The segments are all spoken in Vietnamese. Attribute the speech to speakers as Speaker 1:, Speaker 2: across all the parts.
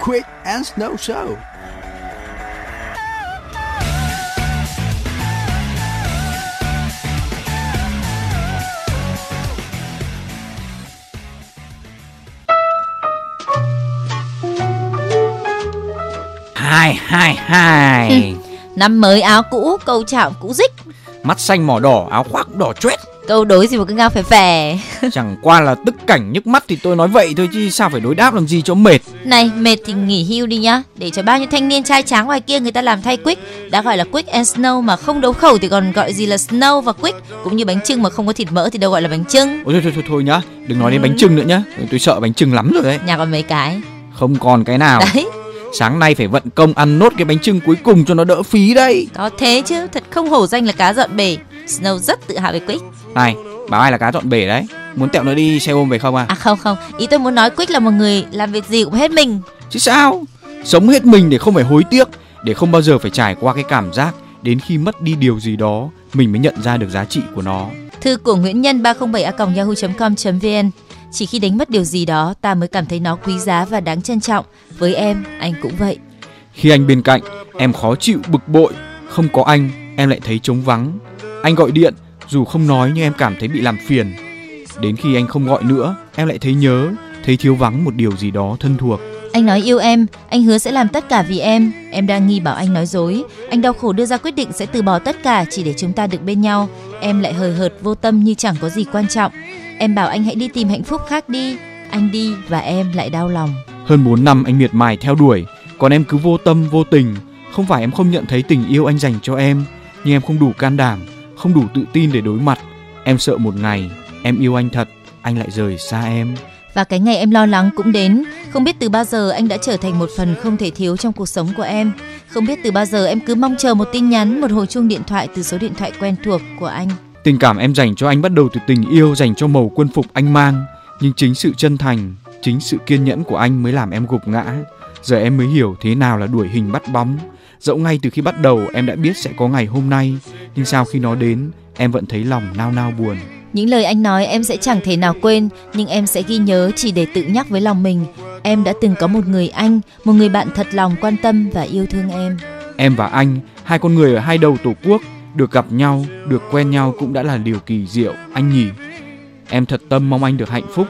Speaker 1: Quick and Snow Show.
Speaker 2: Hai hai hai.
Speaker 3: Năm mới áo cũ, câu chạm cũ dích.
Speaker 2: Mắt xanh mỏ đỏ, áo khoác đỏ choét
Speaker 3: Câu đối gì mà cứ ngao phè phè.
Speaker 2: Chẳng qua là tức cảnh nhức mắt thì tôi nói vậy thôi chứ sao phải đối đáp làm gì cho mệt.
Speaker 3: Này mệt thì nghỉ hưu đi nhá. Để cho bao nhiêu thanh niên trai tráng ngoài kia người ta làm thay quick. Đã gọi là quick and snow mà không đấu khẩu thì còn gọi gì là snow và quick. Cũng như bánh trưng mà không có thịt mỡ thì đâu gọi là bánh trưng
Speaker 2: Ôi thôi thôi thôi, thôi nhá. Đừng nói đến bánh trưng nữa nhá. Tôi sợ bánh trưng lắm rồi đấy.
Speaker 3: Nhà còn mấy cái.
Speaker 2: Không còn cái nào.
Speaker 3: Đấy.
Speaker 2: Sáng nay phải vận công ăn nốt cái bánh trưng cuối cùng cho nó đỡ phí đây
Speaker 3: Có thế chứ Thật không hổ danh là cá dọn bể. Snow rất tự hào về quick
Speaker 2: Này Bảo ai là cá dọn bể đấy Muốn tẹo nó đi xe ôm về không à
Speaker 3: À không không Ý tôi muốn nói quick là một người làm việc gì cũng hết mình
Speaker 2: Chứ sao Sống hết mình để không phải hối tiếc Để không bao giờ phải trải qua cái cảm giác Đến khi mất đi điều gì đó Mình mới nhận ra được giá trị của nó
Speaker 3: Thư của Nguyễn Nhân 307 a yahoo.com.vn Chỉ khi đánh mất điều gì đó ta mới cảm thấy nó quý giá và đáng trân trọng. Với em, anh cũng vậy.
Speaker 2: Khi anh bên cạnh, em khó chịu bực bội. Không có anh, em lại thấy trống vắng. Anh gọi điện, dù không nói nhưng em cảm thấy bị làm phiền. Đến khi anh không gọi nữa, em lại thấy nhớ, thấy thiếu vắng một điều gì đó thân thuộc.
Speaker 3: Anh nói yêu em, anh hứa sẽ làm tất cả vì em. Em đang nghi bảo anh nói dối. Anh đau khổ đưa ra quyết định sẽ từ bỏ tất cả chỉ để chúng ta được bên nhau. Em lại hời hợt vô tâm như chẳng có gì quan trọng. Em bảo anh hãy đi tìm hạnh phúc khác đi. Anh đi và em lại đau lòng.
Speaker 2: Hơn 4 năm anh miệt mài theo đuổi, còn em cứ vô tâm vô tình. Không phải em không nhận thấy tình yêu anh dành cho em, nhưng em không đủ can đảm, không đủ tự tin để đối mặt. Em sợ một ngày em yêu anh thật, anh lại rời xa em.
Speaker 3: Và cái ngày em lo lắng cũng đến. Không biết từ bao giờ anh đã trở thành một phần không thể thiếu trong cuộc sống của em. Không biết từ bao giờ em cứ mong chờ một tin nhắn, một hồi chuông điện thoại từ số điện thoại quen thuộc của anh.
Speaker 2: Tình cảm em dành cho anh bắt đầu từ tình yêu dành cho màu quân phục anh mang, nhưng chính sự chân thành, chính sự kiên nhẫn của anh mới làm em gục ngã. Giờ em mới hiểu thế nào là đuổi hình bắt bóng. Dẫu ngay từ khi bắt đầu em đã biết sẽ có ngày hôm nay, nhưng sau khi nó đến, em vẫn thấy lòng nao nao buồn.
Speaker 3: Những lời anh nói em sẽ chẳng thể nào quên, nhưng em sẽ ghi nhớ chỉ để tự nhắc với lòng mình. Em đã từng có một người anh, một người bạn thật lòng quan tâm và yêu thương em.
Speaker 2: Em và anh, hai con người ở hai đầu tổ quốc, được gặp nhau, được quen nhau cũng đã là điều kỳ diệu, anh nhỉ. Em thật tâm mong anh được hạnh phúc.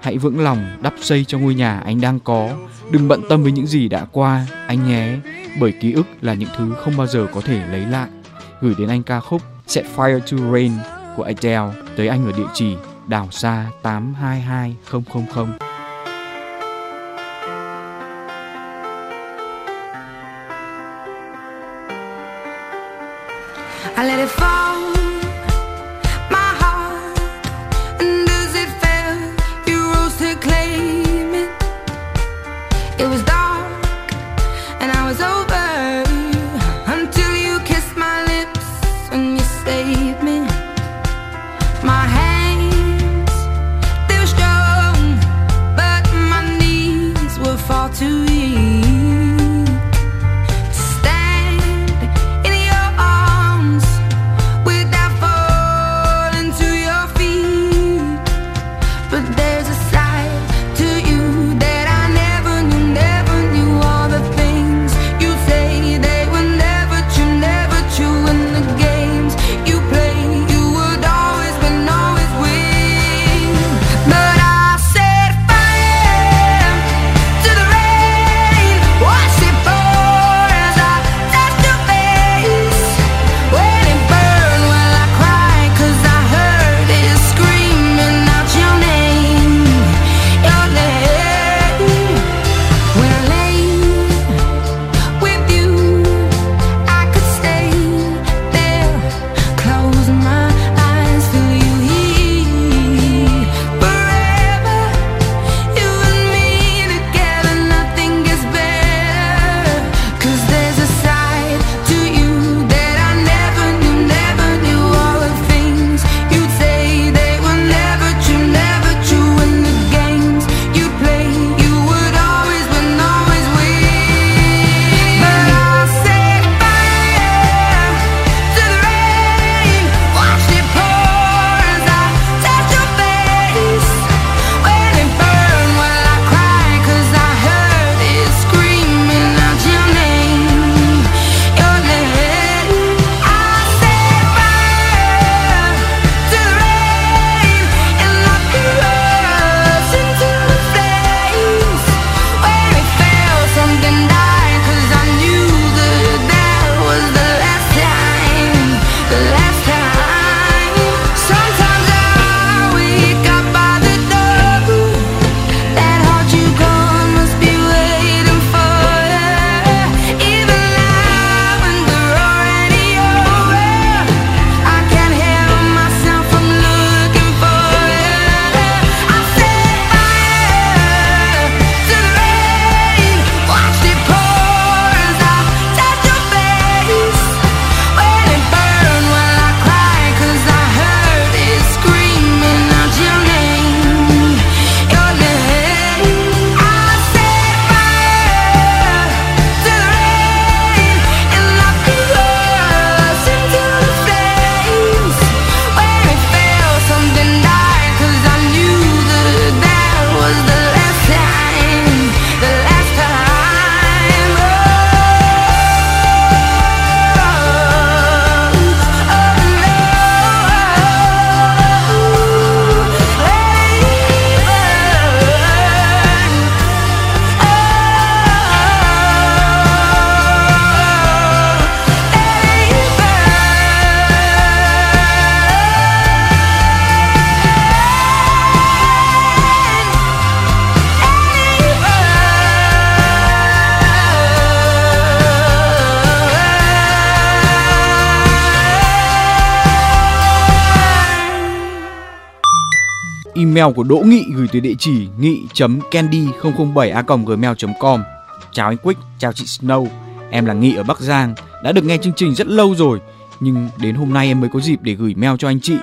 Speaker 2: Hãy vững lòng đắp xây cho ngôi nhà anh đang có. Đừng bận tâm với những gì đã qua, anh nhé. Bởi ký ức là những thứ không bao giờ có thể lấy lại. Gửi đến anh ca khúc Set Fire to Rain của Adele tới anh ở địa chỉ đảo xa 822000.
Speaker 4: I let it fall,
Speaker 2: Email của Đỗ Nghị gửi từ địa chỉ nghị.candy007a.gmail.com Chào anh Quick, chào chị Snow Em là Nghị ở Bắc Giang Đã được nghe chương trình rất lâu rồi Nhưng đến hôm nay em mới có dịp để gửi mail cho anh chị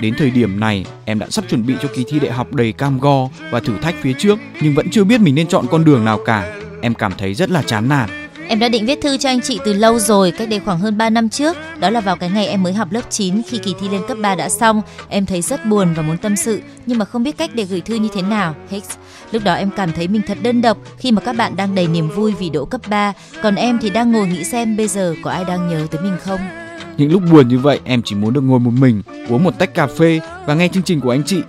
Speaker 2: Đến thời điểm này, em đã sắp chuẩn bị cho kỳ thi đại học đầy cam go và thử thách phía trước, nhưng vẫn chưa biết mình nên chọn con đường nào cả. Em cảm thấy rất là chán nản.
Speaker 3: Em đã định viết thư cho anh chị từ lâu rồi, cách đây khoảng hơn 3 năm trước. Đó là vào cái ngày em mới học lớp 9 khi kỳ thi lên cấp 3 đã xong. Em thấy rất buồn và muốn tâm sự, nhưng mà không biết cách để gửi thư như thế nào. Hicks. Lúc đó em cảm thấy mình thật đơn độc khi mà các bạn đang đầy niềm vui vì đỗ cấp 3, còn em thì đang ngồi nghĩ xem bây giờ có ai đang nhớ tới mình không.
Speaker 2: Những lúc buồn như vậy, em chỉ muốn được ngồi một mình, uống một tách cà phê và nghe chương trình của anh chị.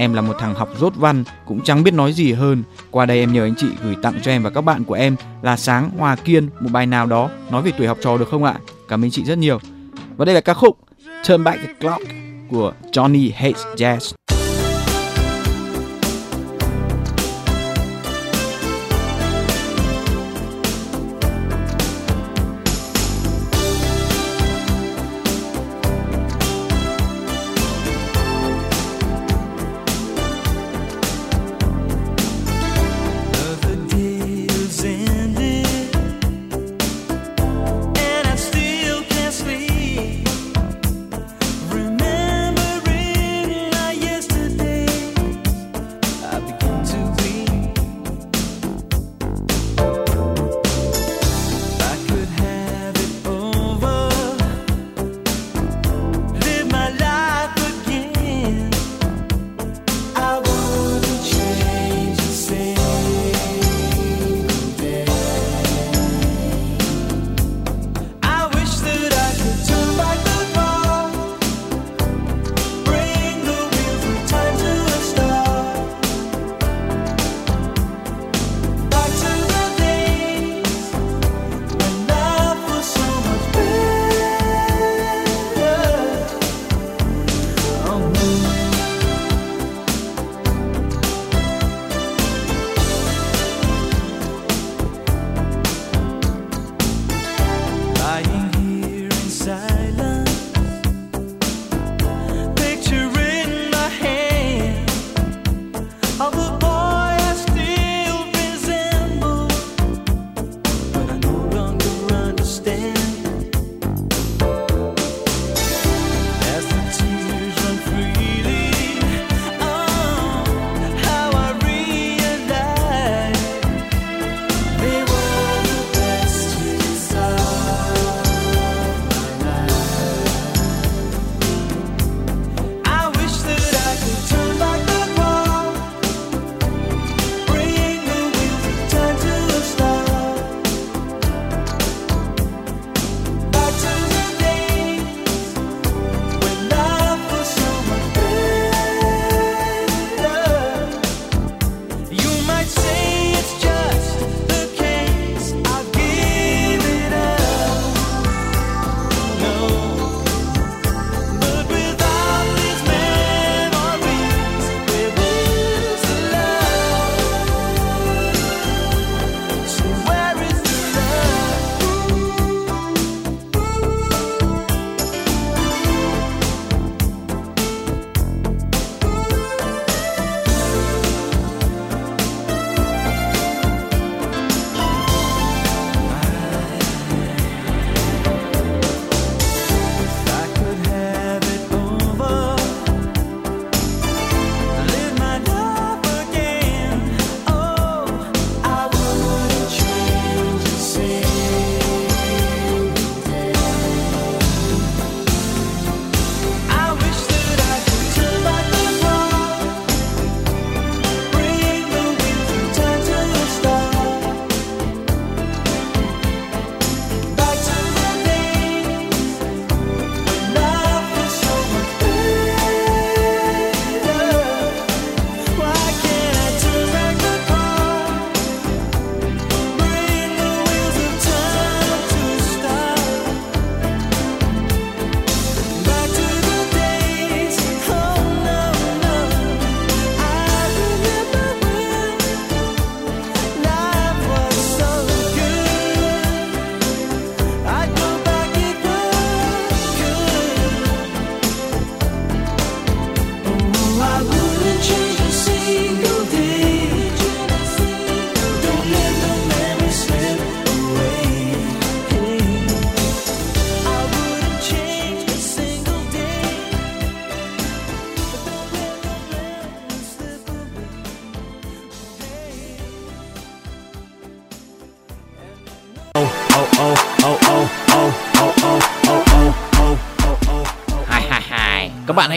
Speaker 2: Em là một thằng học rốt văn, cũng chẳng biết nói gì hơn. Qua đây em nhờ anh chị gửi tặng cho em và các bạn của em là Sáng, Hòa Kiên một bài nào đó nói về tuổi học trò được không ạ? Cảm ơn chị rất nhiều. Và đây là ca khúc Turn Back the Clock của Johnny Hates Jazz.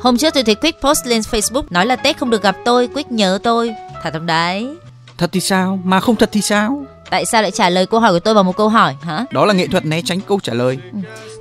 Speaker 3: Hôm trước tôi thấy Quick post lên Facebook nói là Tết không được gặp tôi, Quick nhớ tôi. Thật không đấy?
Speaker 2: Thật thì sao? Mà không thật thì sao?
Speaker 3: Tại sao lại trả lời câu hỏi của tôi bằng một câu hỏi hả?
Speaker 2: Đó là nghệ thuật né tránh câu trả lời.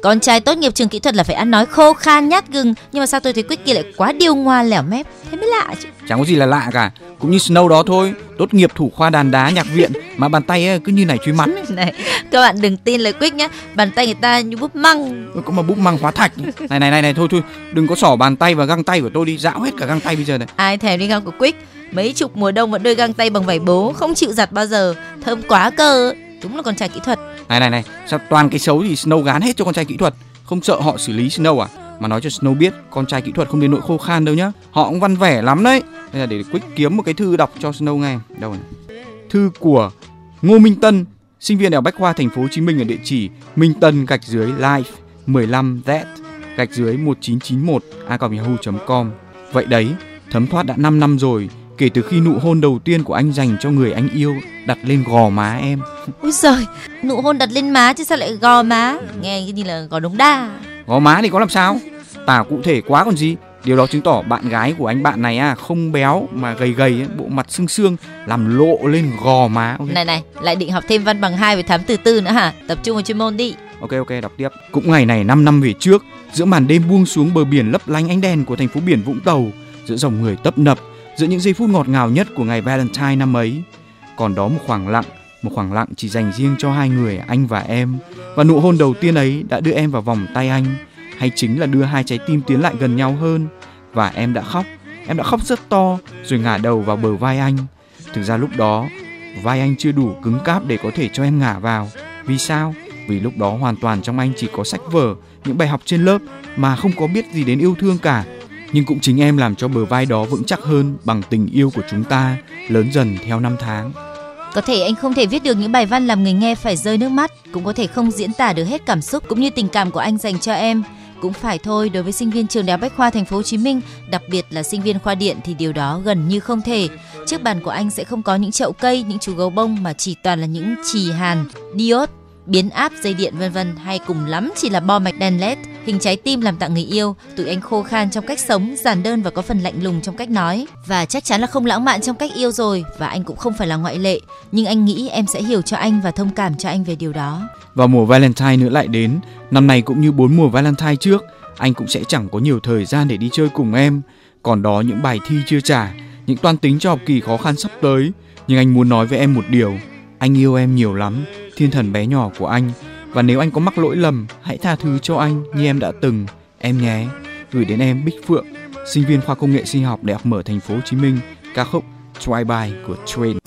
Speaker 3: Con trai tốt nghiệp trường kỹ thuật là phải ăn nói khô khan nhát gừng Nhưng mà sao tôi thấy Quick kia lại quá điêu ngoa lẻo mép Thế mới lạ chứ
Speaker 2: Chẳng có gì là lạ cả. Cũng như Snow đó thôi. Tốt nghiệp thủ khoa đàn đá nhạc viện mà bàn tay ấy cứ như này truy ấy.
Speaker 3: Này các bạn đừng tin lời Quick nhá Bàn tay người ta như búp măng
Speaker 2: Có mà bút măng hóa thạch. Này này này này thôi thôi, đừng có xỏ bàn tay và găng tay của tôi đi, dạo hết cả găng tay bây giờ này.
Speaker 3: Ai thèm đi găng của Quick Mấy chục mùa đông vẫn đôi găng tay bằng vải bố Không chịu giặt bao giờ Thơm quá cơ Đúng là con trai kỹ thuật
Speaker 2: Này này này, sao toàn cái xấu thì Snow gán hết cho con trai kỹ thuật, không sợ họ xử lý Snow à? Mà nói cho Snow biết, con trai kỹ thuật không đến nỗi khô khan đâu nhá. Họ cũng văn vẻ lắm đấy. Đây là để Quick kiếm một cái thư đọc cho Snow nghe. Đâu này? Thư của Ngô Minh Tân, sinh viên đại học Bách khoa Thành phố Hồ Chí Minh ở địa chỉ Minh Tân gạch dưới life 15 z gạch dưới 1991 a yahoo.com. Vậy đấy, thấm thoát đã 5 năm rồi kể từ khi nụ hôn đầu tiên của anh dành cho người anh yêu đặt lên gò má em.
Speaker 3: Úi giời Nụ hôn đặt lên má chứ sao lại gò má Nghe như là gò đống đa
Speaker 2: Gò má thì có làm sao? Tả cụ thể quá còn gì. Điều đó chứng tỏ bạn gái của anh bạn này à không béo mà gầy gầy ấy, bộ mặt xương xương làm lộ lên gò má. Ok.
Speaker 3: Này này Lại định học thêm văn bằng 2 về thám từ tư nữa hả Tập trung vào chuyên môn đi
Speaker 2: Ok ok đọc tiếp. Cũng ngày này 5 năm về trước, giữa màn đêm buông xuống bờ biển lấp lánh ánh đèn của thành phố biển Vũng Tàu, giữa dòng người tấp nập, giữa những giây phút ngọt ngào nhất của ngày Valentine năm ấy, còn đó một khoảng lặng, một khoảng lặng chỉ dành riêng cho hai người anh và em. Và nụ hôn đầu tiên ấy đã đưa em vào vòng tay anh, hay chính là đưa hai trái tim tiến lại gần nhau hơn. Và em đã khóc, em đã khóc rất to, rồi ngả đầu vào bờ vai anh. Thực ra lúc đó, vai anh chưa đủ cứng cáp để có thể cho em ngả vào. Vì sao? Vì lúc đó hoàn toàn trong anh chỉ có sách vở, những bài học trên lớp mà không có biết gì đến yêu thương cả. Nhưng cũng chính em làm cho bờ vai đó vững chắc hơn bằng tình yêu của chúng ta lớn dần theo năm tháng.
Speaker 3: Có thể anh không thể viết được những bài văn làm người nghe phải rơi nước mắt, cũng có thể không diễn tả được hết cảm xúc cũng như tình cảm của anh dành cho em. Cũng phải thôi, đối với sinh viên trường Đại học Bách khoa Thành phố Hồ Chí Minh, đặc biệt là sinh viên khoa điện thì điều đó gần như không thể. Trước bàn của anh sẽ không có những chậu cây, những chú gấu bông mà chỉ toàn là những chì hàn, diode, biến áp dây điện vân vân hay cùng lắm chỉ là bo mạch đèn led hình trái tim làm tặng người yêu tụi anh khô khan trong cách sống giản đơn và có phần lạnh lùng trong cách nói và chắc chắn là không lãng mạn trong cách yêu rồi và anh cũng không phải là ngoại lệ nhưng anh nghĩ em sẽ hiểu cho anh và thông cảm cho anh về điều đó
Speaker 2: Và mùa Valentine nữa lại đến, năm nay cũng như bốn mùa Valentine trước, anh cũng sẽ chẳng có nhiều thời gian để đi chơi cùng em. Còn đó những bài thi chưa trả, những toan tính cho học kỳ khó khăn sắp tới. Nhưng anh muốn nói với em một điều, anh yêu em nhiều lắm, thiên thần bé nhỏ của anh. Và nếu anh có mắc lỗi lầm, hãy tha thứ cho anh như em đã từng, em nhé. Gửi đến em Bích Phượng, sinh viên khoa công nghệ sinh học Đại học Mở Thành phố Hồ Chí Minh, ca khúc Try By của Train.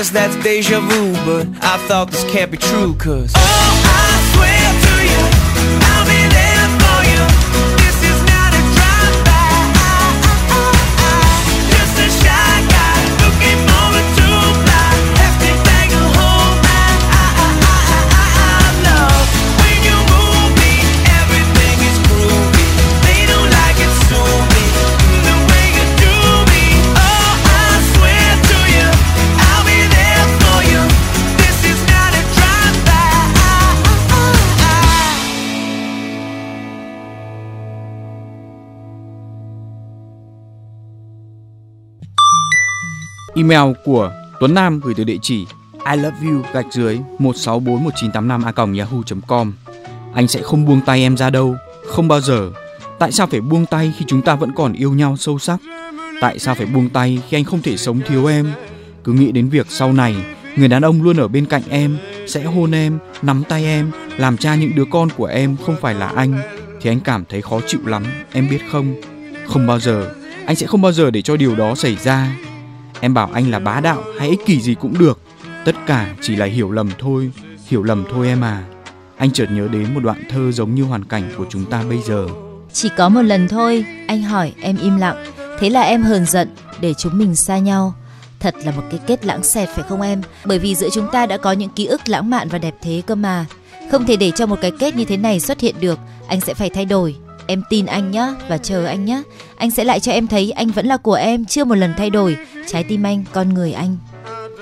Speaker 5: guess that's deja vu, but I thought this can't be true, cause Oh, I swear to you, I'll be there
Speaker 2: Email của Tuấn Nam gửi từ địa chỉ I love you gạch dưới 1641985 a yahoo.com. Anh sẽ không buông tay em ra đâu, không bao giờ. Tại sao phải buông tay khi chúng ta vẫn còn yêu nhau sâu sắc? Tại sao phải buông tay khi anh không thể sống thiếu em? Cứ nghĩ đến việc sau này người đàn ông luôn ở bên cạnh em, sẽ hôn em, nắm tay em, làm cha những đứa con của em không phải là anh thì anh cảm thấy khó chịu lắm, em biết không? Không bao giờ, anh sẽ không bao giờ để cho điều đó xảy ra. Em bảo anh là bá đạo hay ích kỷ gì cũng được, tất cả chỉ là hiểu lầm thôi, hiểu lầm thôi em à. Anh chợt nhớ đến một đoạn thơ giống như hoàn cảnh của chúng ta bây giờ.
Speaker 3: Chỉ có một lần thôi, anh hỏi em im lặng. Thế là em hờn giận để chúng mình xa nhau. Thật là một cái kết lãng xẹt phải không em? Bởi vì giữa chúng ta đã có những ký ức lãng mạn và đẹp thế cơ mà. Không thể để cho một cái kết như thế này xuất hiện được. Anh sẽ phải thay đổi. Em tin anh nhá và chờ anh nhá. Anh sẽ lại cho em thấy anh vẫn là của em, chưa một lần thay đổi. Trái tim anh, con người anh.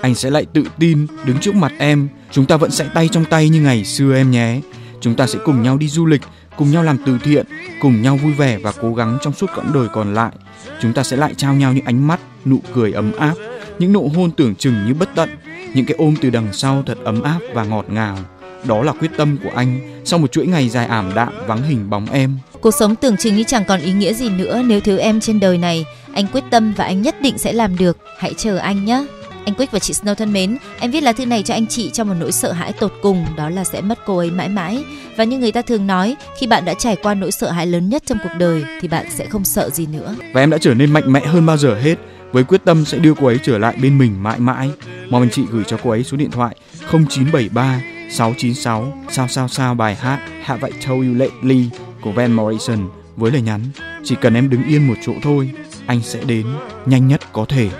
Speaker 2: Anh sẽ lại tự tin đứng trước mặt em. Chúng ta vẫn sẽ tay trong tay như ngày xưa em nhé. Chúng ta sẽ cùng nhau đi du lịch, cùng nhau làm từ thiện, cùng nhau vui vẻ và cố gắng trong suốt quãng đời còn lại. Chúng ta sẽ lại trao nhau những ánh mắt, nụ cười ấm áp, những nụ hôn tưởng chừng như bất tận, những cái ôm từ đằng sau thật ấm áp và ngọt ngào. Đó là quyết tâm của anh sau một chuỗi ngày dài ảm đạm vắng hình bóng em.
Speaker 3: Cuộc sống tưởng chừng như chẳng còn ý nghĩa gì nữa nếu thiếu em trên đời này. Anh quyết tâm và anh nhất định sẽ làm được. Hãy chờ anh nhé. Anh Quick và chị Snow thân mến, em viết lá thư này cho anh chị trong một nỗi sợ hãi tột cùng, đó là sẽ mất cô ấy mãi mãi. Và như người ta thường nói, khi bạn đã trải qua nỗi sợ hãi lớn nhất trong cuộc đời thì bạn sẽ không sợ gì nữa.
Speaker 2: Và em đã trở nên mạnh mẽ hơn bao giờ hết với quyết tâm sẽ đưa cô ấy trở lại bên mình mãi mãi. Mong anh chị gửi cho cô ấy số điện thoại 0973 696 sao sao sao bài hát Have I Told You Lately của Van Morrison với lời nhắn, chỉ cần em đứng yên một chỗ thôi, anh sẽ đến nhanh nhất có thể.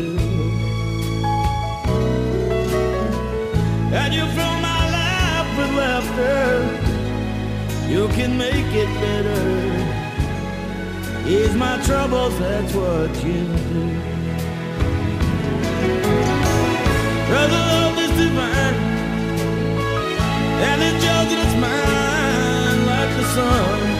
Speaker 6: Too. And you fill my life with laughter. You can make it better. Ease my troubles, that's what you do. The love is divine. And it judges its mind like the sun.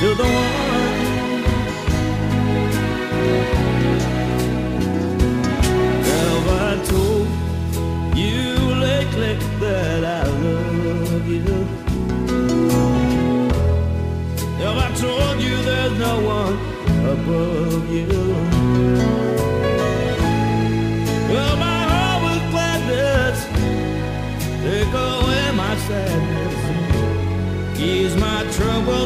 Speaker 6: To the one. Have I told you lately that I love you? Have I told you there's no one above you?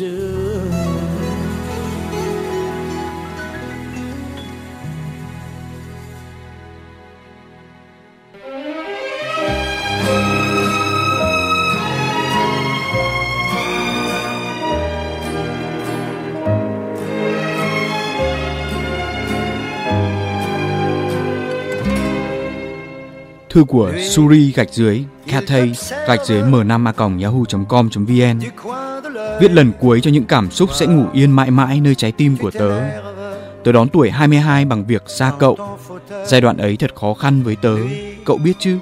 Speaker 6: do.
Speaker 2: Thư của Suri gạch dưới Cathay gạch dưới m5 a yahoo.com.vn Viết lần cuối cho những cảm xúc sẽ ngủ yên mãi mãi nơi trái tim của tớ. Tớ đón tuổi 22 bằng việc xa cậu. Giai đoạn ấy thật khó khăn với tớ, cậu biết chứ?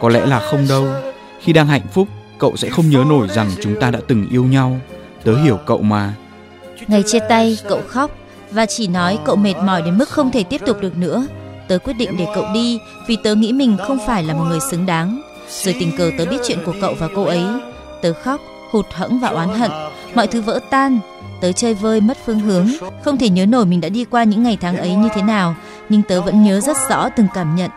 Speaker 2: Có lẽ là không đâu. Khi đang hạnh phúc, cậu sẽ không nhớ nổi rằng chúng ta đã từng yêu nhau. Tớ hiểu cậu mà.
Speaker 3: Ngày chia tay, cậu khóc và chỉ nói cậu mệt mỏi đến mức không thể tiếp tục được nữa. Tớ quyết định để cậu đi vì tớ nghĩ mình không phải là một người xứng đáng. Rồi tình cờ tớ biết chuyện của cậu và cô ấy. Tớ khóc, hụt hẫng và oán hận. Mọi thứ vỡ tan. Tớ chơi vơi mất phương hướng, không thể nhớ nổi mình đã đi qua những ngày tháng ấy như thế nào, nhưng tớ vẫn nhớ rất rõ từng cảm nhận.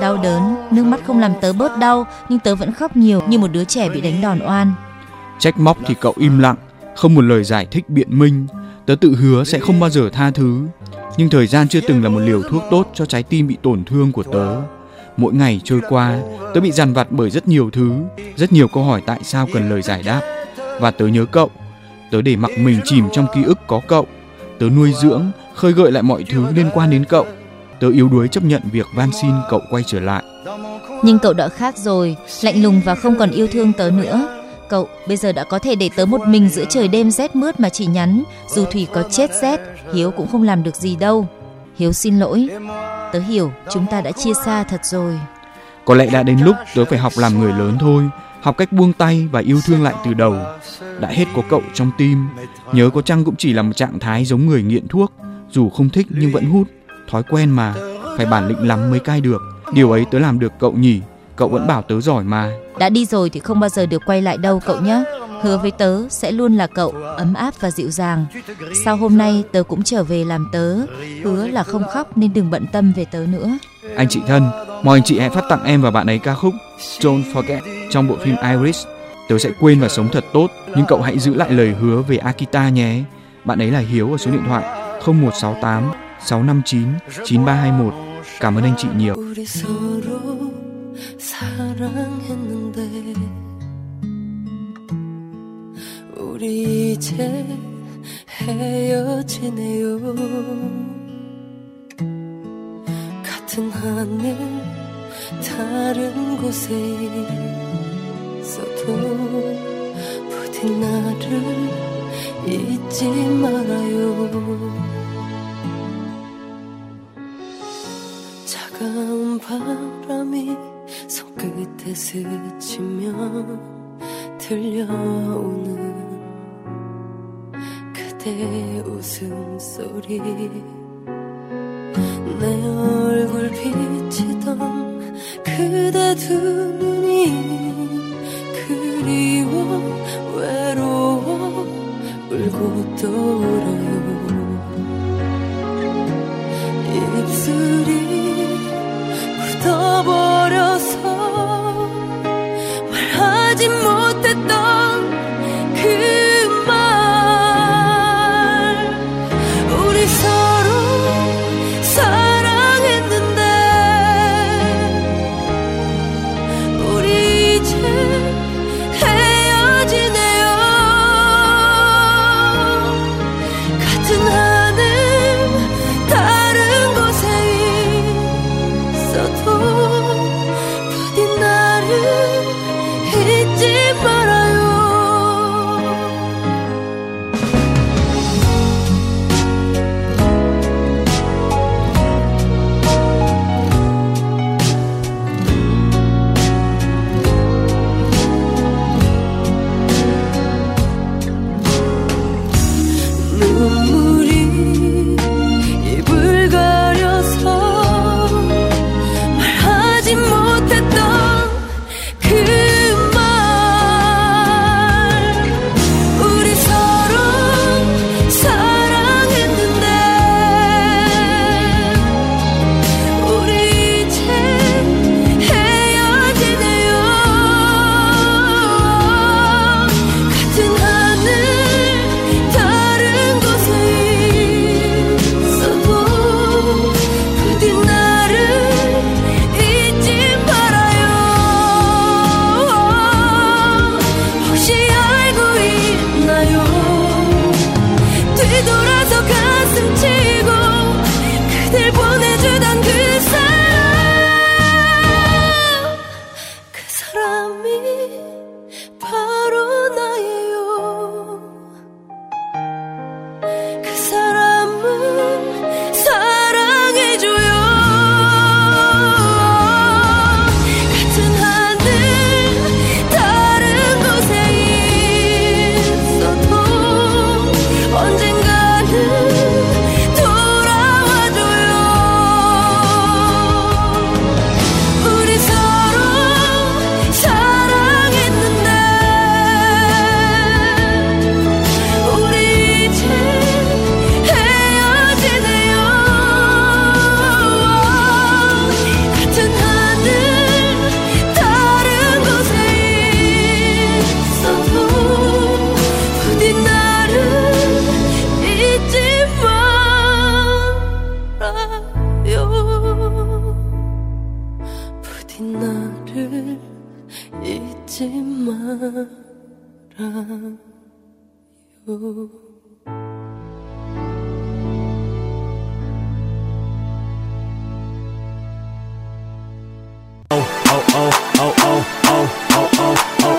Speaker 3: Đau đớn, nước mắt không làm tớ bớt đau, nhưng tớ vẫn khóc nhiều như một đứa trẻ bị đánh đòn oan.
Speaker 2: Trách móc thì cậu im lặng, không một lời giải thích biện minh. Tớ tự hứa sẽ không bao giờ tha thứ. Nhưng thời gian chưa từng là một liều thuốc tốt cho trái tim bị tổn thương của tớ. Mỗi ngày trôi qua, tớ bị dằn vặt bởi rất nhiều thứ, rất nhiều câu hỏi tại sao cần lời giải đáp. Và tớ nhớ cậu, tớ để mặc mình chìm trong ký ức có cậu. Tớ nuôi dưỡng, khơi gợi lại mọi thứ liên quan đến cậu. Tớ yếu đuối chấp nhận việc van xin cậu quay trở lại.
Speaker 3: Nhưng cậu đã khác rồi, lạnh lùng và không còn yêu thương tớ nữa. Cậu bây giờ đã có thể để tớ một mình giữa trời đêm rét mướt mà chỉ nhắn, dù Thủy có chết rét, Hiếu cũng không làm được gì đâu. Hiếu xin lỗi, tớ hiểu chúng ta đã chia xa thật rồi.
Speaker 2: Có lẽ đã đến lúc tớ phải học làm người lớn thôi học cách buông tay và yêu thương lại từ đầu. Đã hết có cậu trong tim, nhớ có chăng cũng chỉ là một trạng thái giống người nghiện thuốc, dù không thích nhưng vẫn hút, thói quen mà, phải bản lĩnh lắm mới cai được. Điều ấy tớ làm được cậu nhỉ, cậu vẫn bảo tớ giỏi mà.
Speaker 3: Đã đi rồi thì không bao giờ được quay lại đâu cậu nhé. Hứa với tớ sẽ luôn là cậu ấm áp và dịu dàng. Sau hôm nay tớ cũng trở về làm tớ. Hứa là không khóc nên đừng bận tâm về tớ nữa.
Speaker 2: Anh chị thân, mong anh chị hãy phát tặng em và bạn ấy ca khúc Don't Forget trong bộ phim Iris. Tớ sẽ quên và sống thật tốt, nhưng cậu hãy giữ lại lời hứa về Akita nhé. Bạn ấy là Hiếu ở số điện thoại 0168 659 9321. Cảm ơn anh chị nhiều.
Speaker 7: 우리 서로 사랑했는데 우리 이제 헤어지네요 같은 하늘 다른 곳에 있어도 부디 나를 잊지 말아요. 차가운 바람이 손끝에 스치며 들려오는 그대 웃음소리 내 얼굴 비치던 그대 두 눈이 그리워 외로워 울고 또 울어요 잊지 말아요
Speaker 2: Hai hai hai.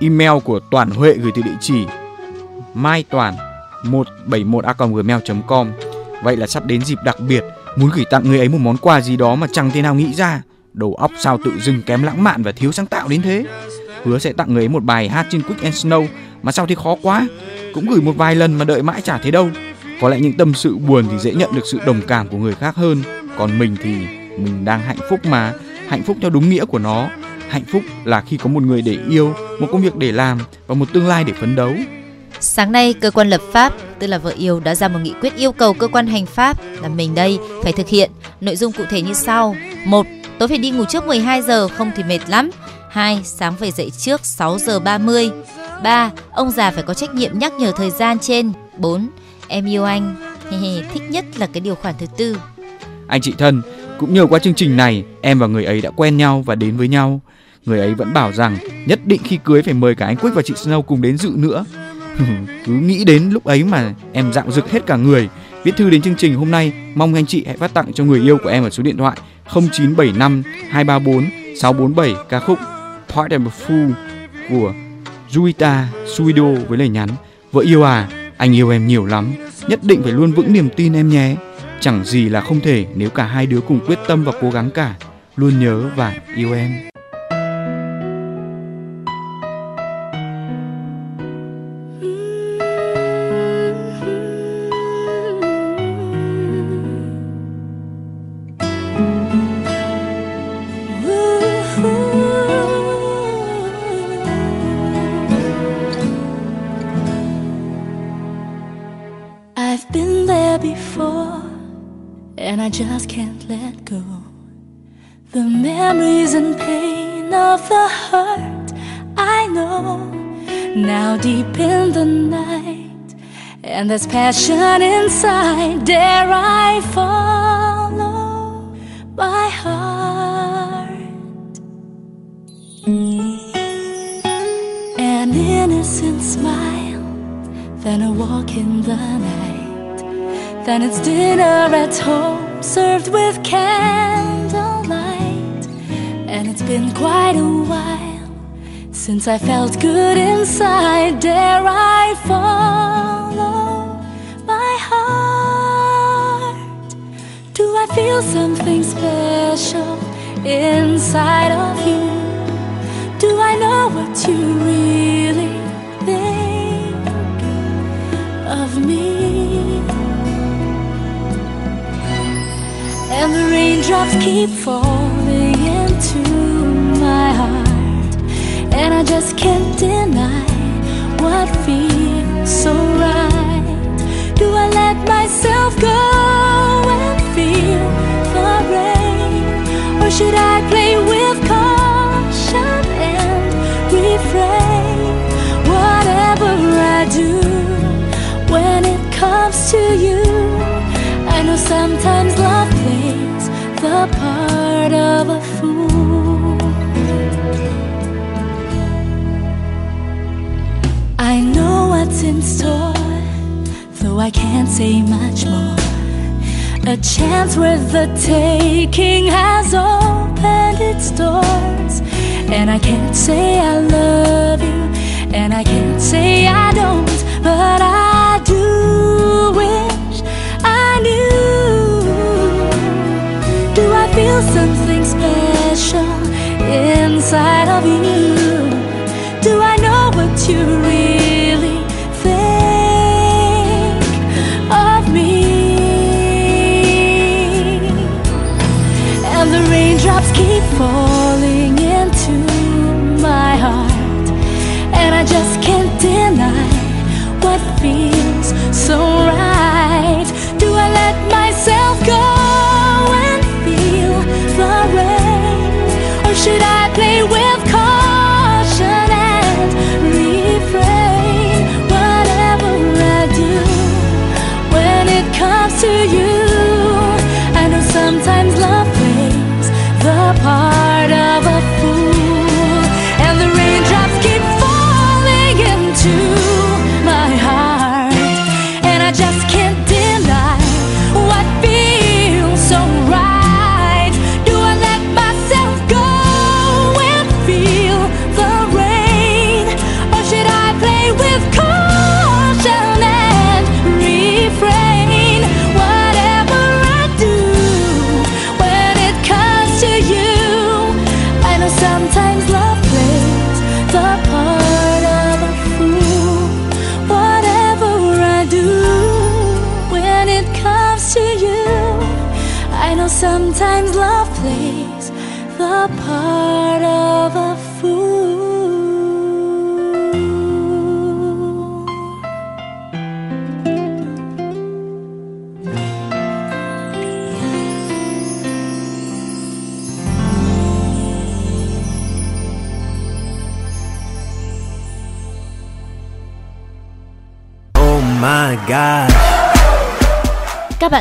Speaker 2: Email của Toàn Huệ gửi từ địa chỉ mai toàn 171 gmail.com Vậy là sắp đến dịp đặc biệt, Muốn gửi tặng người ấy một món quà gì đó mà chẳng thể nào nghĩ ra. Đầu óc sao tự dưng kém lãng mạn và thiếu sáng tạo đến thế. Hứa sẽ tặng người ấy một bài hát trên Quick and Snow, Mà sao thì khó quá. Cũng gửi một vài lần mà đợi mãi chả thấy đâu. Có lẽ những tâm sự buồn thì dễ nhận được sự đồng cảm của người khác hơn. Còn mình thì mình đang hạnh phúc mà. Hạnh phúc theo đúng nghĩa của nó. Hạnh phúc là khi có một người để yêu, một công việc để làm và một tương lai để phấn đấu.
Speaker 3: Sáng nay, cơ quan lập pháp, tức là vợ yêu đã ra một nghị quyết yêu cầu cơ quan hành pháp là mình đây phải thực hiện nội dung cụ thể như sau. một Tối phải đi ngủ trước 12 giờ không thì mệt lắm. 2. Sáng phải dậy trước 6 giờ 30. 3. Ông già phải có trách nhiệm nhắc nhở thời gian trên. 4. Em yêu anh. Thích nhất là cái điều khoản thứ tư.
Speaker 2: Anh chị thân, cũng nhờ qua chương trình này, em và người ấy đã quen nhau và đến với nhau. Người ấy vẫn bảo rằng nhất định khi cưới phải mời cả anh Quick và chị Snow cùng đến dự nữa. Cứ nghĩ đến lúc ấy mà em dạo rực hết cả người. Viết thư đến chương trình hôm nay, mong anh chị hãy phát tặng cho người yêu của em ở số điện thoại 0975 234 647 ca khúc Part of a Fool của Juita Suido với lời nhắn Vợ yêu à, anh yêu em nhiều lắm, nhất định phải luôn vững niềm tin em nhé. Chẳng gì là không thể nếu cả hai đứa cùng quyết tâm và cố gắng cả. Luôn nhớ và yêu em.
Speaker 8: Passion inside. Dare I follow my heart? An innocent smile, then a walk in the night, then it's dinner at home served with candlelight. And it's been quite a while since I felt good inside. Dare I follow something special inside of you? Do I know what you really think of me? And the raindrops keep falling into my heart, and I just can't deny what feels so right. Do I let myself go should I play with caution and refrain? Whatever I do, when it comes to you, I know sometimes love plays the part of a fool. I know what's in store, though I can't say much more. A chance worth the taking has opened its doors. And I can't say I love you, and I can't say I don't, but I do wish I knew. Do I feel something special inside of you? Do I know what you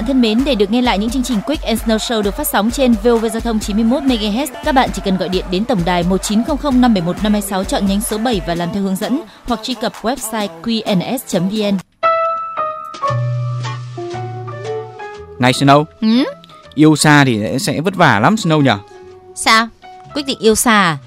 Speaker 3: thân mến, để được nghe lại những chương trình Quick and Snow Show được phát sóng trên VOV Giao thông 91 MHz, các bạn chỉ cần gọi điện đến tổng đài 1900 571 526 chọn nhánh số 7 và làm theo hướng dẫn hoặc truy cập website qns.vn.
Speaker 2: Này Snow,
Speaker 3: Ừ?
Speaker 2: yêu xa thì sẽ- vất vả lắm Snow nhở?
Speaker 3: Sao? Quyết định yêu xa à?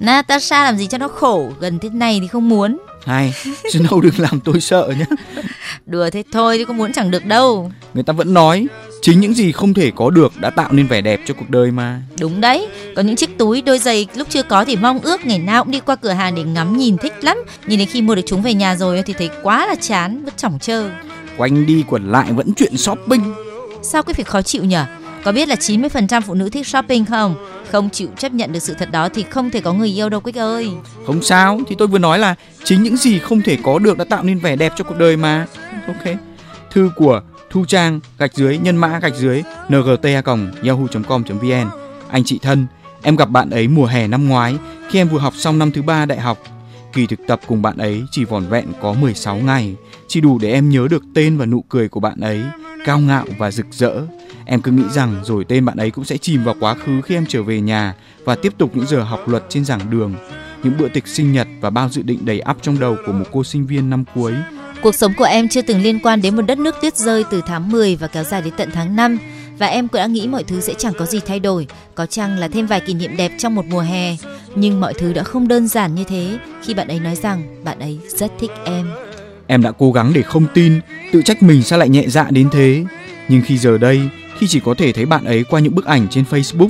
Speaker 3: Natasha làm gì cho nó khổ, gần thế này thì không muốn.
Speaker 2: Hay, Snow đừng làm tôi sợ nhé.
Speaker 3: Đùa thế thôi chứ có muốn chẳng được đâu.
Speaker 2: Người ta vẫn nói chính những gì không thể có được đã tạo nên vẻ đẹp cho cuộc đời mà.
Speaker 3: Đúng đấy, có những chiếc túi, đôi giày lúc chưa có thì mong ước ngày nào cũng đi qua cửa hàng để ngắm nhìn thích lắm. Nhìn đến khi mua được chúng về nhà rồi thì thấy quá là chán, vứt chỏng chơ.
Speaker 2: Quanh đi quẩn lại vẫn chuyện shopping.
Speaker 3: Sao quý vị khó chịu nhở? Có biết là 90% phụ nữ thích shopping không? Không chịu chấp nhận được sự thật đó thì không thể có người yêu đâu Quyết ơi.
Speaker 2: Không sao, thì tôi vừa nói là chính những gì không thể có được đã tạo nên vẻ đẹp cho cuộc đời mà. Ok. Thư của Thu Trang gạch dưới nhân mã gạch dưới ngta.yahoo.com.vn Anh chị thân, em gặp bạn ấy mùa hè năm ngoái khi em vừa học xong năm thứ ba đại học. Kỳ thực tập cùng bạn ấy chỉ vỏn vẹn có 16 ngày, chỉ đủ để em nhớ được tên và nụ cười của bạn ấy, cao ngạo và rực rỡ. Em cứ nghĩ rằng rồi tên bạn ấy cũng sẽ chìm vào quá khứ khi em trở về nhà và tiếp tục những giờ học luật trên giảng đường, những bữa tiệc sinh nhật và bao dự định đầy ắp trong đầu của một cô sinh viên năm cuối.
Speaker 3: Cuộc sống của em chưa từng liên quan đến một đất nước tuyết rơi từ tháng 10 và kéo dài đến tận tháng 5 và em cũng đã nghĩ mọi thứ sẽ chẳng có gì thay đổi, có chăng là thêm vài kỷ niệm đẹp trong một mùa hè. Nhưng mọi thứ đã không đơn giản như thế khi bạn ấy nói rằng bạn ấy rất thích em.
Speaker 2: Em đã cố gắng để không tin, tự trách mình sao lại nhẹ dạ đến thế. Nhưng khi giờ đây, khi chỉ có thể thấy bạn ấy qua những bức ảnh trên Facebook,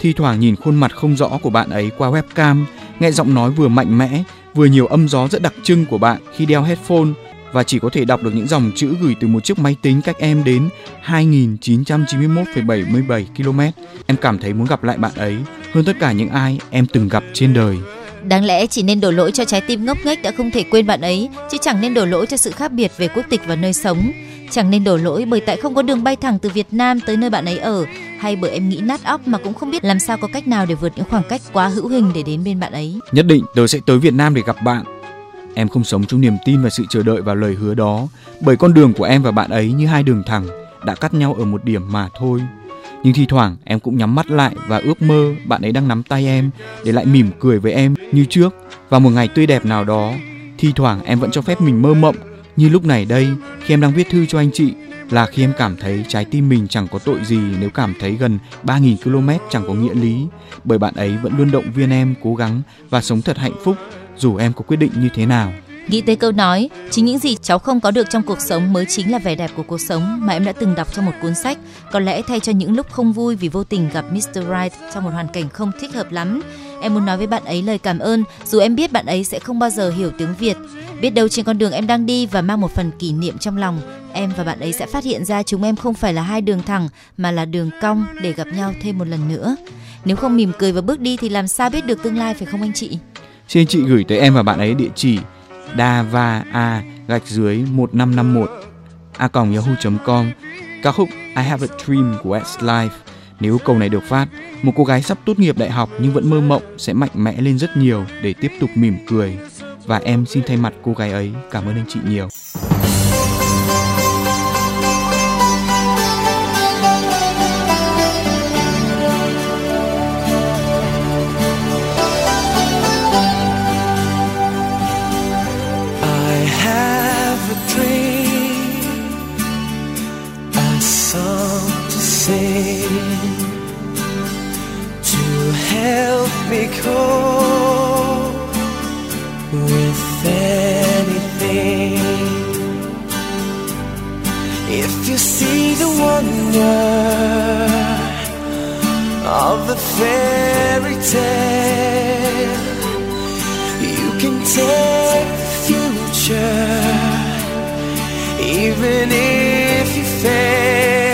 Speaker 2: thi thoảng nhìn khuôn mặt không rõ của bạn ấy qua webcam, nghe giọng nói vừa mạnh mẽ, vừa nhiều âm gió rất đặc trưng của bạn khi đeo headphone và chỉ có thể đọc được những dòng chữ gửi từ một chiếc máy tính cách em đến 2.991,77 km. Em cảm thấy muốn gặp lại bạn ấy hơn tất cả những ai em từng gặp trên đời.
Speaker 3: Đáng lẽ chỉ nên đổ lỗi cho trái tim ngốc nghếch đã không thể quên bạn ấy, chứ chẳng nên đổ lỗi cho sự khác biệt về quốc tịch và nơi sống. Chẳng nên đổ lỗi bởi tại không có đường bay thẳng từ Việt Nam tới nơi bạn ấy ở, hay bởi em nghĩ nát óc mà cũng không biết làm sao có cách nào để vượt những khoảng cách quá hữu hình để đến bên bạn ấy.
Speaker 2: Nhất định tôi sẽ tới Việt Nam để gặp bạn. Em không sống trong niềm tin và sự chờ đợi vào lời hứa đó, bởi con đường của em và bạn ấy như hai đường thẳng, đã cắt nhau ở một điểm mà thôi. Nhưng thi thoảng em cũng nhắm mắt lại và ước mơ bạn ấy đang nắm tay em để lại mỉm cười với em như trước. Và một ngày tươi đẹp nào đó, thi thoảng em vẫn cho phép mình mơ mộng như lúc này đây khi em đang viết thư cho anh chị là khi em cảm thấy trái tim mình chẳng có tội gì nếu cảm thấy gần 3.000 km chẳng có nghĩa lý bởi bạn ấy vẫn luôn động viên em cố gắng và sống thật hạnh phúc dù em có quyết định như thế nào.
Speaker 3: Nghĩ tới câu nói, chính những gì cháu không có được trong cuộc sống mới chính là vẻ đẹp của cuộc sống mà em đã từng đọc trong một cuốn sách. Có lẽ thay cho những lúc không vui vì vô tình gặp Mr. Right trong một hoàn cảnh không thích hợp lắm, em muốn nói với bạn ấy lời cảm ơn dù em biết bạn ấy sẽ không bao giờ hiểu tiếng Việt. Biết đâu trên con đường em đang đi và mang một phần kỷ niệm trong lòng, em và bạn ấy sẽ phát hiện ra chúng em không phải là hai đường thẳng mà là đường cong để gặp nhau thêm một lần nữa. Nếu không mỉm cười và bước đi thì làm sao biết được tương lai phải không anh chị?
Speaker 2: Xin chị gửi tới em và bạn ấy địa chỉ dava a gạch dưới 1551 a yahoo.com ca khúc I Have a Dream của Westlife. Nếu câu này được phát, một cô gái sắp tốt nghiệp đại học nhưng vẫn mơ mộng sẽ mạnh mẽ lên rất nhiều để tiếp tục mỉm cười. Và em xin thay mặt cô gái ấy cảm ơn anh chị nhiều.
Speaker 5: Wonder of the fairy tale. You can take the future, even if you fail.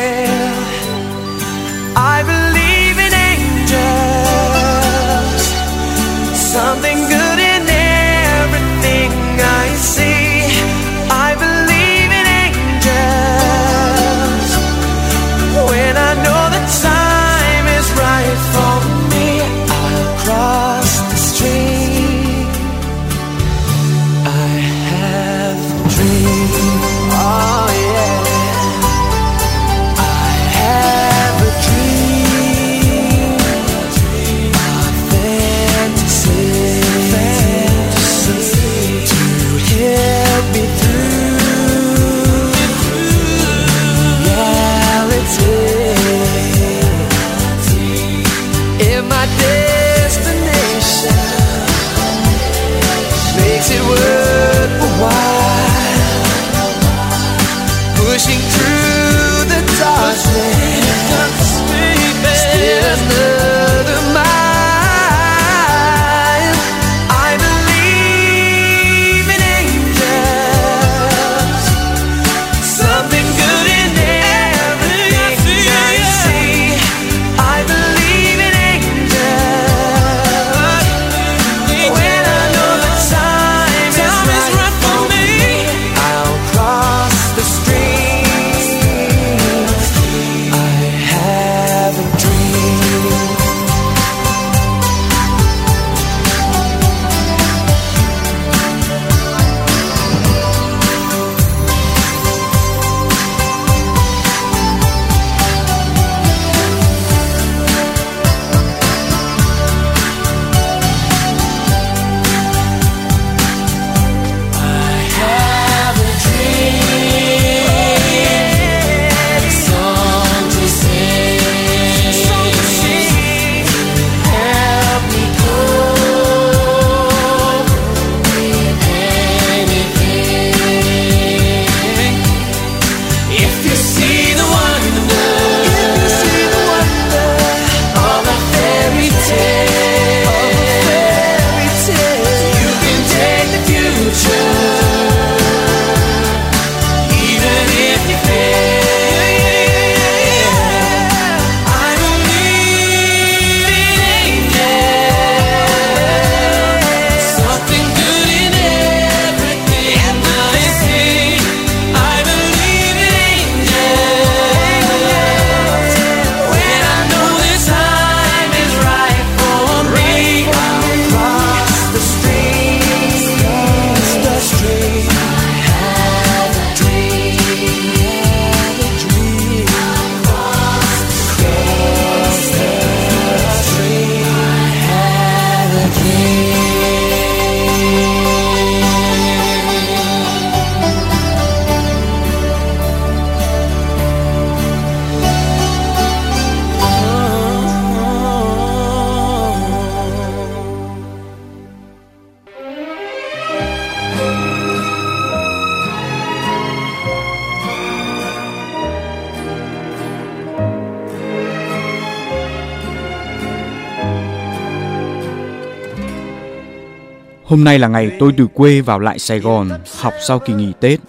Speaker 2: Hôm nay là ngày tôi từ quê vào lại Sài Gòn học sau kỳ nghỉ Tết.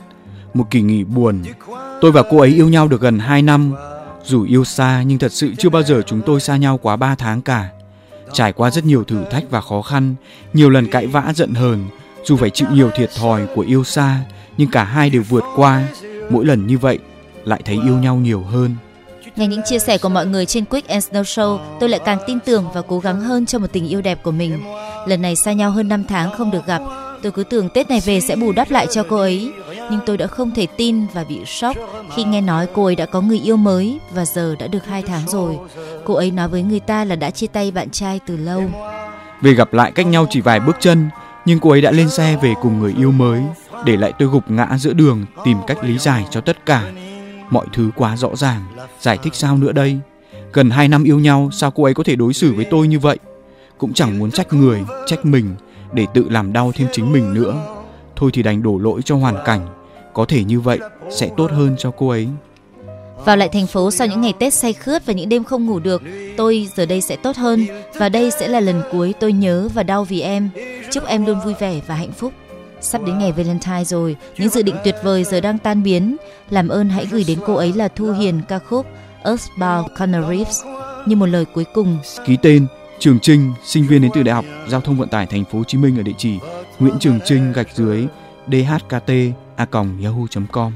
Speaker 2: Một kỳ nghỉ buồn. Tôi và cô ấy yêu nhau được gần 2 năm. Dù yêu xa nhưng thật sự chưa bao giờ chúng tôi xa nhau quá 3 tháng cả. Trải qua rất nhiều thử thách và khó khăn, nhiều lần cãi vã giận hờn, dù phải chịu nhiều thiệt thòi của yêu xa, nhưng cả hai đều vượt qua. Mỗi lần như vậy lại thấy yêu nhau nhiều hơn.
Speaker 3: Nghe những chia sẻ của mọi người trên Quick and Snow Show, tôi lại càng tin tưởng và cố gắng hơn cho một tình yêu đẹp của mình. Lần này xa nhau hơn 5 tháng không được gặp, tôi cứ tưởng Tết này về sẽ bù đắp lại cho cô ấy, nhưng tôi đã không thể tin và bị sốc khi nghe nói cô ấy đã có người yêu mới và giờ đã được hai tháng rồi. Cô ấy nói với người ta là đã chia tay bạn trai từ lâu.
Speaker 2: Về gặp lại cách nhau chỉ vài bước chân, nhưng cô ấy đã lên xe về cùng người yêu mới, để lại tôi gục ngã giữa đường tìm cách lý giải cho tất cả. Mọi thứ quá rõ ràng, giải thích sao nữa đây? Gần hai năm yêu nhau, sao cô ấy có thể đối xử với tôi như vậy? Cũng chẳng muốn trách người, trách mình để tự làm đau thêm chính mình nữa. Thôi thì đành đổ lỗi cho hoàn cảnh. Có thể như vậy sẽ tốt hơn cho cô ấy.
Speaker 3: Vào lại thành phố sau những ngày Tết say khướt và những đêm không ngủ được, tôi giờ đây sẽ tốt hơn và đây sẽ là lần cuối tôi nhớ và đau vì em. Chúc em luôn vui vẻ và hạnh phúc. Sắp đến ngày Valentine rồi, những dự định tuyệt vời giờ đang tan biến. Làm ơn hãy gửi đến cô ấy là Thu Hiền ca khúc Earthbound Canaries như một lời cuối cùng.
Speaker 2: Ký tên Trường Trinh, sinh viên đến từ Đại học Giao thông Vận tải Thành phố Hồ Chí Minh ở địa chỉ Nguyễn Trường Trinh gạch dưới dhkt a yahoo.com.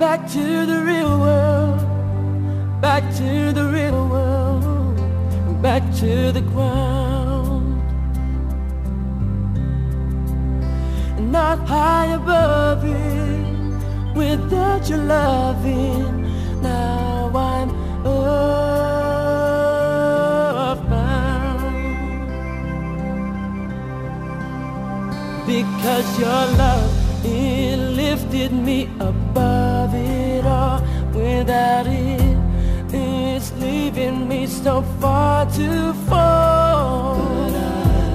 Speaker 9: Back to the real world, back to the real world, back to the ground. not high above it without your loving. Now I'm earthbound because your love it lifted me above. Without it, it's leaving me so far to fall.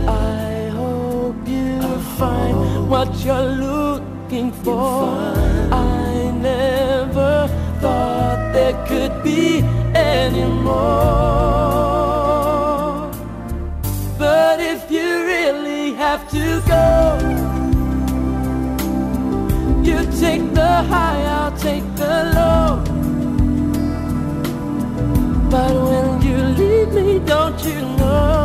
Speaker 9: I hope you find what you're looking for. I never thought there could be any more. But if you really have to go, you take the high, don't you know?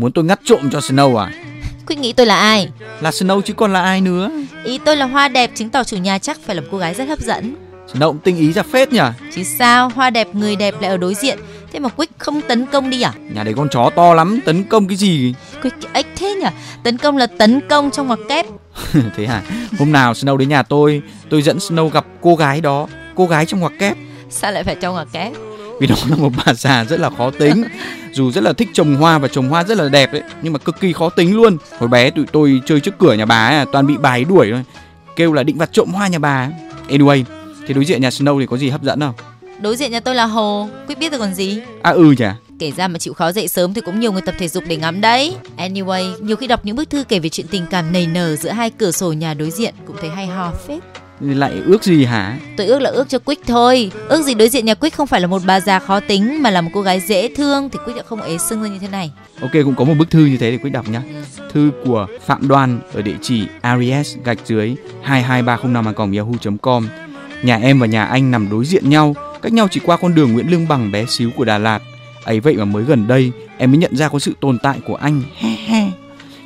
Speaker 2: Muốn tôi ngắt trộm cho Snow à?
Speaker 3: Quick nghĩ tôi là ai?
Speaker 2: Là Snow chứ còn là ai nữa?
Speaker 3: Ý tôi là hoa đẹp chứng tỏ chủ nhà chắc phải là một cô gái rất hấp dẫn.
Speaker 2: Snow cũng tinh ý ra phết nhỉ?
Speaker 3: Chứ sao, hoa đẹp người đẹp lại ở đối diện. Thế mà Quick không tấn công đi à?
Speaker 2: Nhà đấy con chó to lắm, tấn công cái gì?
Speaker 3: Quick ếch thế nhỉ? Tấn công là tấn công trong ngoặc kép.
Speaker 2: Thế hả? Hôm nào Snow đến nhà tôi, tôi dẫn Snow gặp cô gái đó, cô gái trong ngoặc kép.
Speaker 3: Sao lại phải trong ngoặc kép?
Speaker 2: Vì đó là một bà già rất là khó tính Dù rất là thích trồng hoa và trồng hoa rất là đẹp đấy Nhưng mà cực kỳ khó tính luôn Hồi bé tụi tôi chơi trước cửa nhà bà ấy, toàn bị bà ấy đuổi thôi Kêu là định vặt trộm hoa nhà bà ấy. Anyway, thế đối diện nhà Snow thì có gì hấp dẫn không?
Speaker 3: Đối diện nhà tôi là Hồ, Quick biết rồi còn gì.
Speaker 2: À ừ nhỉ
Speaker 3: Kể ra mà chịu khó dậy sớm thì cũng nhiều người tập thể dục để ngắm đấy. Anyway, nhiều khi đọc những bức thư kể về chuyện tình cảm nảy nở giữa hai cửa sổ nhà đối diện cũng thấy hay ho phết.
Speaker 2: Lại ước gì hả?
Speaker 3: Tôi ước là ước cho Quick thôi. Ước gì đối diện nhà Quick không phải là một bà già khó tính mà là một cô gái dễ thương thì Quick đã không ế sưng ra như thế này.
Speaker 2: Ok cũng có một bức thư như thế để quyết đọc nhá Thư của Phạm Đoan ở địa chỉ aries gạch dưới 22305 yahoo.com Nhà em và nhà anh nằm đối diện nhau Cách nhau chỉ qua con đường Nguyễn Lương Bằng bé xíu của Đà Lạt ấy vậy mà mới gần đây em mới nhận ra có sự tồn tại của anh he he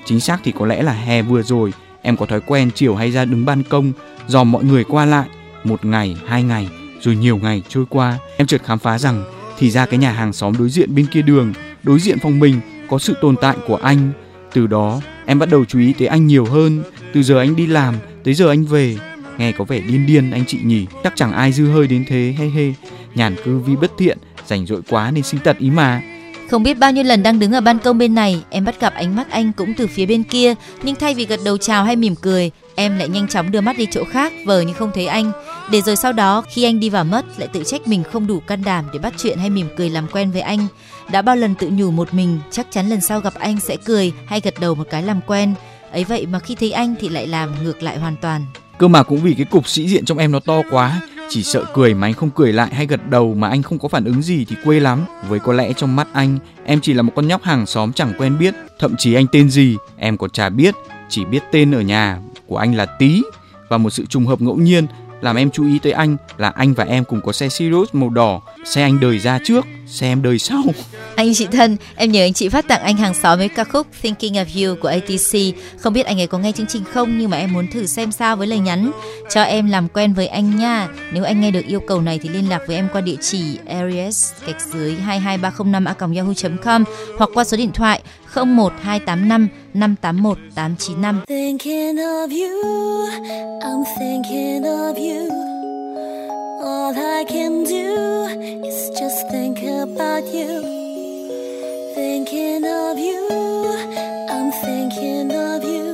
Speaker 2: chính xác thì có lẽ là hè vừa rồi em có thói quen chiều hay ra đứng ban công dòm mọi người qua lại, một ngày, hai ngày, rồi nhiều ngày trôi qua. Em chợt khám phá rằng thì ra cái nhà hàng xóm đối diện bên kia đường, đối diện phòng mình, có sự tồn tại của anh. Từ đó, em bắt đầu chú ý tới anh nhiều hơn. Từ giờ anh đi làm, tới giờ anh về, nghe có vẻ điên điên anh chị nhỉ. Chắc chẳng ai dư hơi đến thế hay hê nhàn cư vi bất thiện rảnh rỗi quá nên sinh tật ý mà.
Speaker 3: Không biết bao nhiêu lần đang đứng ở ban công bên này, em bắt gặp ánh mắt anh cũng từ phía bên kia, nhưng thay vì gật đầu chào hay mỉm cười, em lại nhanh chóng đưa mắt đi chỗ khác, vờ như không thấy anh. Để rồi sau đó khi anh đi vào mất, lại tự trách mình không đủ can đảm để bắt chuyện hay mỉm cười làm quen với anh. Đã bao lần tự nhủ một mình, chắc chắn lần sau gặp anh sẽ cười hay gật đầu một cái làm quen. Ấy vậy mà khi thấy anh thì lại làm ngược lại hoàn toàn.
Speaker 2: cơ mà cũng vì cái cục sĩ diện trong em nó to quá chỉ sợ cười mà anh không cười lại hay gật đầu mà anh không có phản ứng gì thì quê lắm. Với có lẽ trong mắt anh, em chỉ là một con nhóc hàng xóm chẳng quen biết. Thậm chí anh tên gì, em còn chả biết. Chỉ biết tên ở nhà của anh là tí và một sự trùng hợp ngẫu nhiên làm em chú ý tới anh là anh và em cùng có xe Sirius màu đỏ xe anh đời ra trước xe em đời sau
Speaker 3: Anh chị thân, em nhờ anh chị phát tặng anh hàng xóm với ca khúc Thinking of You của ATC. Không biết anh ấy có nghe chương trình không nhưng mà em muốn thử xem sao với lời nhắn. Cho em làm quen với anh nha. Nếu anh nghe được yêu cầu này thì liên lạc với em qua địa chỉ aries gạch dưới 22305 a yahoo.com hoặc qua số điện thoại 01285 581 895.
Speaker 7: Thinking of you, I'm thinking of you. All I can do is just think about you. Thinking of you, I'm thinking of you.